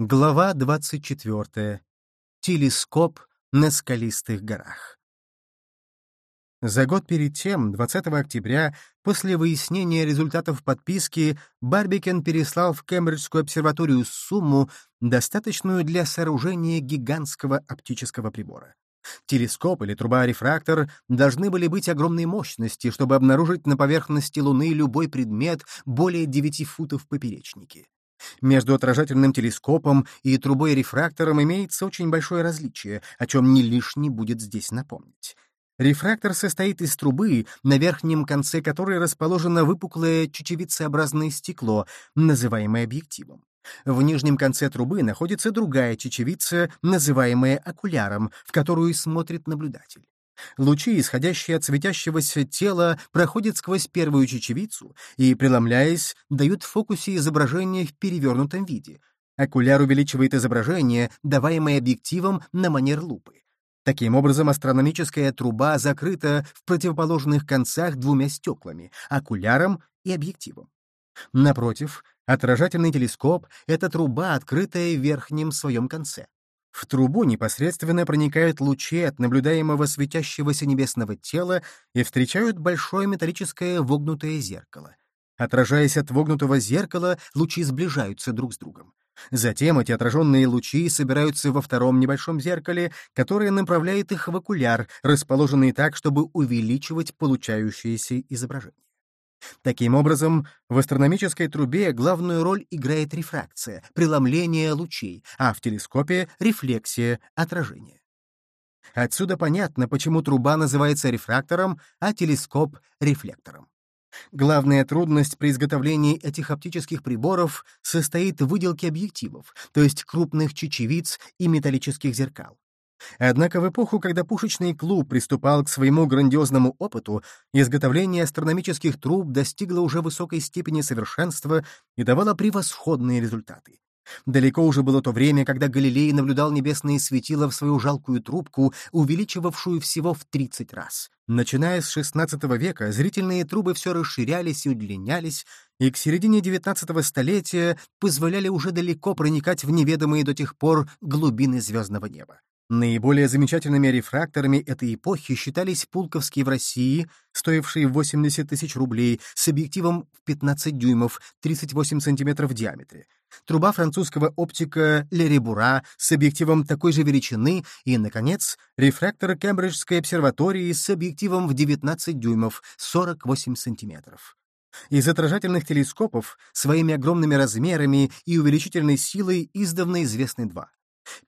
Глава 24. Телескоп на скалистых горах. За год перед тем, 20 октября, после выяснения результатов подписки, Барбикен переслал в Кембриджскую обсерваторию сумму, достаточную для сооружения гигантского оптического прибора. Телескоп или труба-рефрактор должны были быть огромной мощности, чтобы обнаружить на поверхности Луны любой предмет более 9 футов поперечнике. Между отражательным телескопом и трубой-рефрактором имеется очень большое различие, о чем не лишне будет здесь напомнить. Рефрактор состоит из трубы, на верхнем конце которой расположено выпуклое чечевицеобразное стекло, называемое объективом. В нижнем конце трубы находится другая чечевица, называемая окуляром, в которую смотрит наблюдатель. Лучи, исходящие от светящегося тела, проходят сквозь первую чечевицу и, преломляясь, дают в фокусе изображение в перевернутом виде. Окуляр увеличивает изображение, даваемое объективом на манер лупы. Таким образом, астрономическая труба закрыта в противоположных концах двумя стеклами — окуляром и объективом. Напротив, отражательный телескоп — это труба, открытая в верхнем своем конце. В трубу непосредственно проникают лучи от наблюдаемого светящегося небесного тела и встречают большое металлическое вогнутое зеркало. Отражаясь от вогнутого зеркала, лучи сближаются друг с другом. Затем эти отраженные лучи собираются во втором небольшом зеркале, которое направляет их в окуляр, расположенный так, чтобы увеличивать получающееся изображение. Таким образом, в астрономической трубе главную роль играет рефракция, преломление лучей, а в телескопе — рефлексия, отражение. Отсюда понятно, почему труба называется рефрактором, а телескоп — рефлектором. Главная трудность при изготовлении этих оптических приборов состоит в выделке объективов, то есть крупных чечевиц и металлических зеркал. Однако в эпоху, когда пушечный клуб приступал к своему грандиозному опыту, изготовление астрономических труб достигло уже высокой степени совершенства и давало превосходные результаты. Далеко уже было то время, когда Галилей наблюдал небесные светила в свою жалкую трубку, увеличивавшую всего в 30 раз. Начиная с XVI века, зрительные трубы все расширялись и удлинялись, и к середине XIX столетия позволяли уже далеко проникать в неведомые до тех пор глубины звездного неба. Наиболее замечательными рефракторами этой эпохи считались пулковские в России, стоившие 80 тысяч рублей, с объективом в 15 дюймов, 38 сантиметров в диаметре, труба французского оптика Леребура с объективом такой же величины и, наконец, рефрактор Кембриджской обсерватории с объективом в 19 дюймов, 48 сантиметров. Из отражательных телескопов своими огромными размерами и увеличительной силой издавна известны два.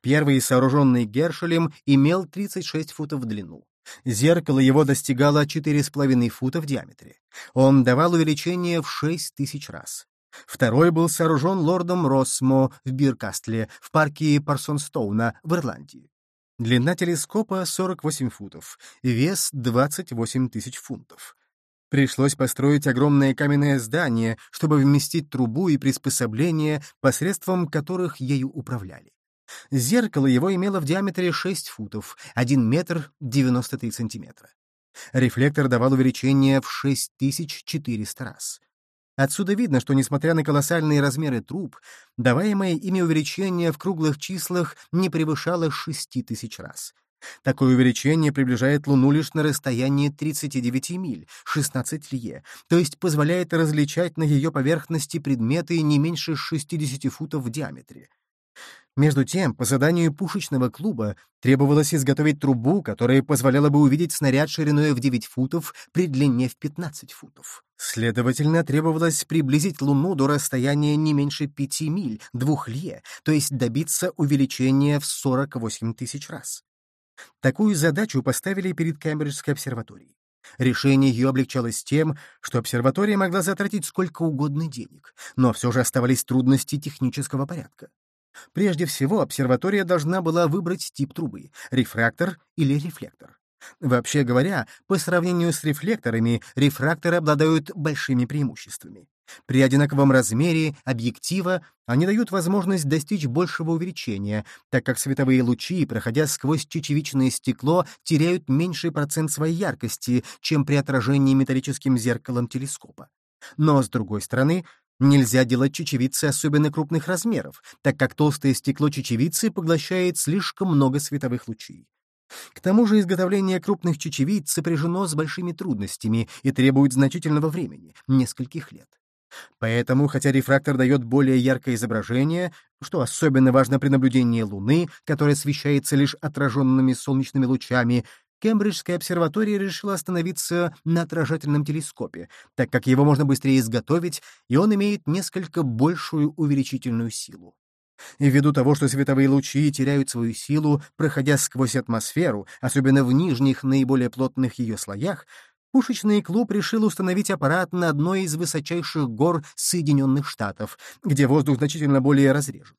Первый, сооруженный Гершелем, имел 36 футов в длину. Зеркало его достигало 4,5 фута в диаметре. Он давал увеличение в 6 тысяч раз. Второй был сооружен лордом Росмо в Биркастле, в парке Парсонстоуна в Ирландии. Длина телескопа — 48 футов, вес — 28 тысяч фунтов. Пришлось построить огромное каменное здание, чтобы вместить трубу и приспособления, посредством которых ею управляли. Зеркало его имело в диаметре 6 футов, 1 метр 93 сантиметра. Рефлектор давал увеличение в 6400 раз. Отсюда видно, что, несмотря на колоссальные размеры труб, даваемое ими увеличение в круглых числах не превышало 6000 раз. Такое увеличение приближает Луну лишь на расстоянии 39 миль, 16 лье, то есть позволяет различать на ее поверхности предметы не меньше 60 футов в диаметре. Между тем, по заданию пушечного клуба требовалось изготовить трубу, которая позволяла бы увидеть снаряд шириной в 9 футов при длине в 15 футов. Следовательно, требовалось приблизить Луну до расстояния не меньше 5 миль, двух лье, то есть добиться увеличения в 48 тысяч раз. Такую задачу поставили перед Кембриджской обсерваторией. Решение ее облегчалось тем, что обсерватория могла затратить сколько угодно денег, но все же оставались трудности технического порядка. Прежде всего, обсерватория должна была выбрать тип трубы — рефрактор или рефлектор. Вообще говоря, по сравнению с рефлекторами, рефракторы обладают большими преимуществами. При одинаковом размере объектива они дают возможность достичь большего увеличения, так как световые лучи, проходя сквозь чечевичное стекло, теряют меньший процент своей яркости, чем при отражении металлическим зеркалом телескопа. Но, с другой стороны, Нельзя делать чечевицы особенно крупных размеров, так как толстое стекло чечевицы поглощает слишком много световых лучей. К тому же изготовление крупных чечевиц сопряжено с большими трудностями и требует значительного времени — нескольких лет. Поэтому, хотя рефрактор дает более яркое изображение, что особенно важно при наблюдении Луны, которая освещается лишь отраженными солнечными лучами, Кембриджская обсерватория решила остановиться на отражательном телескопе, так как его можно быстрее изготовить, и он имеет несколько большую увеличительную силу. Ввиду того, что световые лучи теряют свою силу, проходя сквозь атмосферу, особенно в нижних, наиболее плотных ее слоях, пушечный клуб решил установить аппарат на одной из высочайших гор Соединенных Штатов, где воздух значительно более разрежен.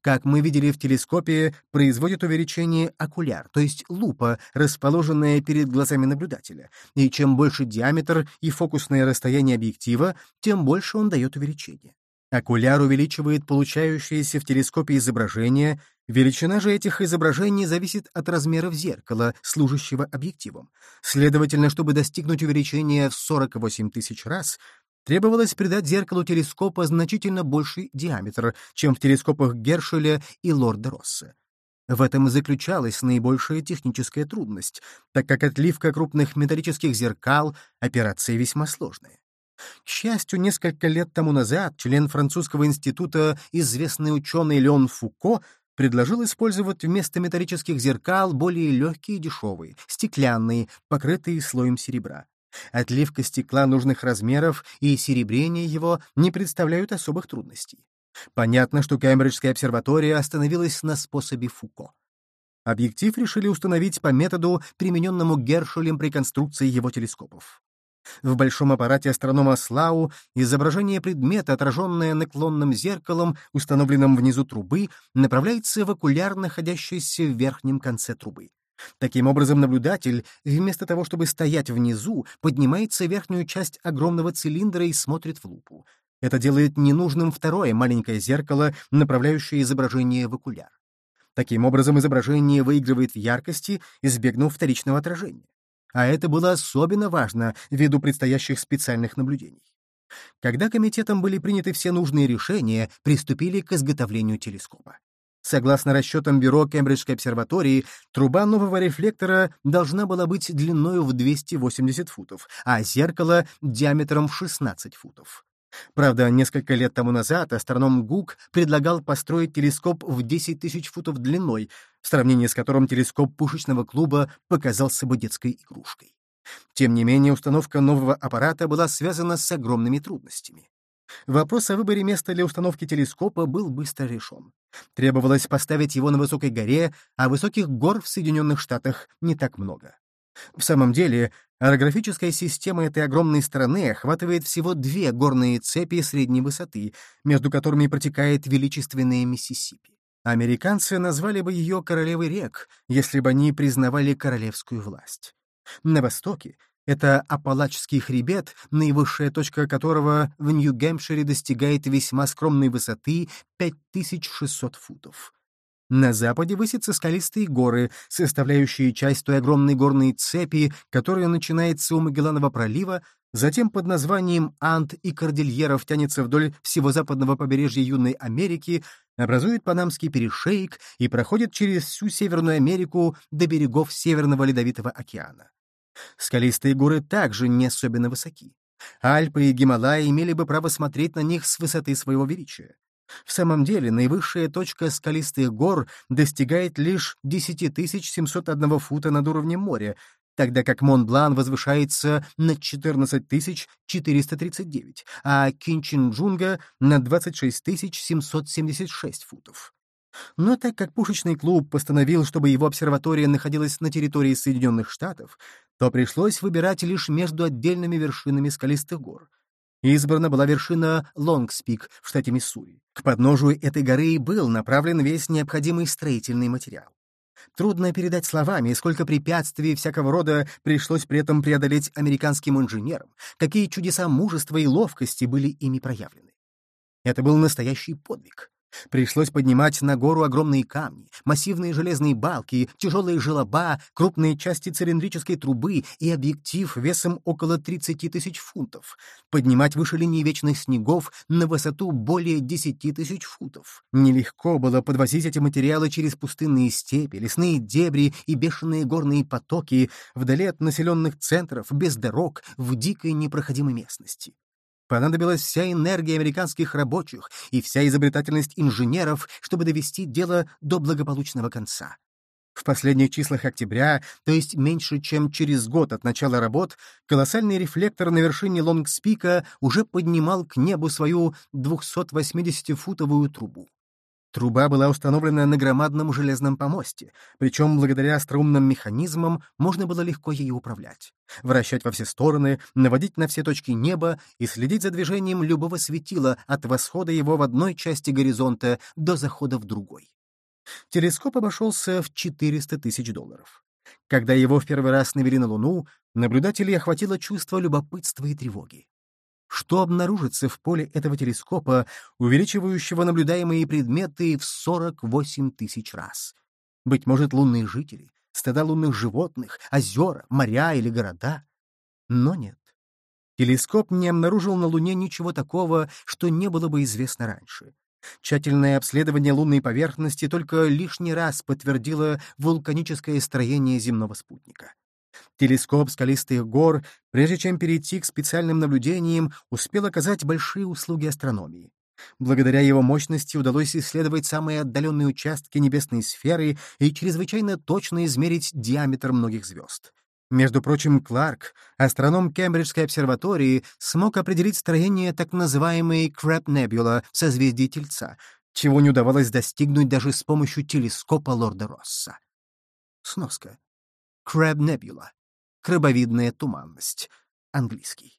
Как мы видели в телескопе, производит увеличение окуляр, то есть лупа, расположенная перед глазами наблюдателя, и чем больше диаметр и фокусное расстояние объектива, тем больше он дает увеличение. Окуляр увеличивает получающееся в телескопе изображение, величина же этих изображений зависит от размеров зеркала, служащего объективом. Следовательно, чтобы достигнуть увеличения в 48 тысяч раз, требовалось придать зеркалу телескопа значительно больший диаметр, чем в телескопах Гершеля и Лорда Росса. В этом и заключалась наибольшая техническая трудность, так как отливка крупных металлических зеркал — операция весьма сложная. К счастью, несколько лет тому назад член французского института, известный ученый Леон Фуко, предложил использовать вместо металлических зеркал более легкие и дешевые, стеклянные, покрытые слоем серебра. Отливка стекла нужных размеров и серебрение его не представляют особых трудностей. Понятно, что Кембриджская обсерватория остановилась на способе Фуко. Объектив решили установить по методу, примененному Гершелем при конструкции его телескопов. В большом аппарате астронома Слау изображение предмета, отраженное наклонным зеркалом, установленным внизу трубы, направляется в окуляр, находящийся в верхнем конце трубы. Таким образом, наблюдатель, вместо того, чтобы стоять внизу, поднимается верхнюю часть огромного цилиндра и смотрит в лупу. Это делает ненужным второе маленькое зеркало, направляющее изображение в окуляр. Таким образом, изображение выигрывает в яркости, избегнув вторичного отражения. А это было особенно важно ввиду предстоящих специальных наблюдений. Когда комитетом были приняты все нужные решения, приступили к изготовлению телескопа. Согласно расчетам бюро Кембриджской обсерватории, труба нового рефлектора должна была быть длиною в 280 футов, а зеркало — диаметром в 16 футов. Правда, несколько лет тому назад астроном Гук предлагал построить телескоп в 10 тысяч футов длиной, в сравнении с которым телескоп пушечного клуба показался бы детской игрушкой. Тем не менее, установка нового аппарата была связана с огромными трудностями. Вопрос о выборе места для установки телескопа был быстро решен. Требовалось поставить его на высокой горе, а высоких гор в Соединенных Штатах не так много. В самом деле, орографическая система этой огромной страны охватывает всего две горные цепи средней высоты, между которыми протекает величественная Миссисипи. Американцы назвали бы ее королевой рек, если бы они признавали королевскую власть. На востоке это Апалачский хребет, наивысшая точка которого в Нью-Гэмпшире достигает весьма скромной высоты 5600 футов. На западе высятся скалистые горы, составляющие часть той огромной горной цепи, которая начинается у Магелланова пролива, затем под названием Ант и Кордильеров тянется вдоль всего западного побережья Южной Америки, образует Панамский перешейк и проходит через всю Северную Америку до берегов Северного Ледовитого океана. Скалистые горы также не особенно высоки. Альпы и Гималаи имели бы право смотреть на них с высоты своего величия. В самом деле, наивысшая точка скалистых гор достигает лишь 10 701 фута над уровнем моря, тогда как Монблан возвышается на 14 439, а Кинчинджунга — на 26 776 футов. Но так как пушечный клуб постановил, чтобы его обсерватория находилась на территории Соединенных Штатов, то пришлось выбирать лишь между отдельными вершинами скалистых гор. Избрана была вершина Лонгспик в штате Миссури. К подножию этой горы был направлен весь необходимый строительный материал. Трудно передать словами, сколько препятствий всякого рода пришлось при этом преодолеть американским инженерам, какие чудеса мужества и ловкости были ими проявлены. Это был настоящий подвиг. Пришлось поднимать на гору огромные камни, массивные железные балки, тяжелые желоба, крупные части цилиндрической трубы и объектив весом около 30 тысяч фунтов. Поднимать выше линии вечных снегов на высоту более 10 тысяч футов. Нелегко было подвозить эти материалы через пустынные степи, лесные дебри и бешеные горные потоки вдали от населенных центров, без дорог, в дикой непроходимой местности. Понадобилась вся энергия американских рабочих и вся изобретательность инженеров, чтобы довести дело до благополучного конца. В последних числах октября, то есть меньше, чем через год от начала работ, колоссальный рефлектор на вершине Лонгспика уже поднимал к небу свою 280-футовую трубу. Труба была установлена на громадном железном помосте, причем благодаря струнным механизмам можно было легко ею управлять. Вращать во все стороны, наводить на все точки неба и следить за движением любого светила от восхода его в одной части горизонта до захода в другой. Телескоп обошелся в 400 тысяч долларов. Когда его в первый раз навели на Луну, наблюдателей охватило чувство любопытства и тревоги что обнаружится в поле этого телескопа, увеличивающего наблюдаемые предметы в 48 тысяч раз. Быть может, лунные жители, стада лунных животных, озера, моря или города. Но нет. Телескоп не обнаружил на Луне ничего такого, что не было бы известно раньше. Тщательное обследование лунной поверхности только лишний раз подтвердило вулканическое строение земного спутника. Телескоп скалистых гор, прежде чем перейти к специальным наблюдениям, успел оказать большие услуги астрономии. Благодаря его мощности удалось исследовать самые отдаленные участки небесной сферы и чрезвычайно точно измерить диаметр многих звезд. Между прочим, Кларк, астроном Кембриджской обсерватории, смог определить строение так называемой Nebula в созвездии Тельца, чего не удавалось достигнуть даже с помощью телескопа Лорда Росса. Сноска. Crab Nebula. Крабовидная туманность. Английский.